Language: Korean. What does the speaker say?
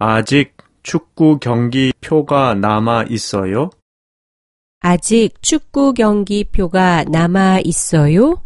아직 축구 경기 표가 남아 있어요? 아직 축구 경기 표가 남아 있어요?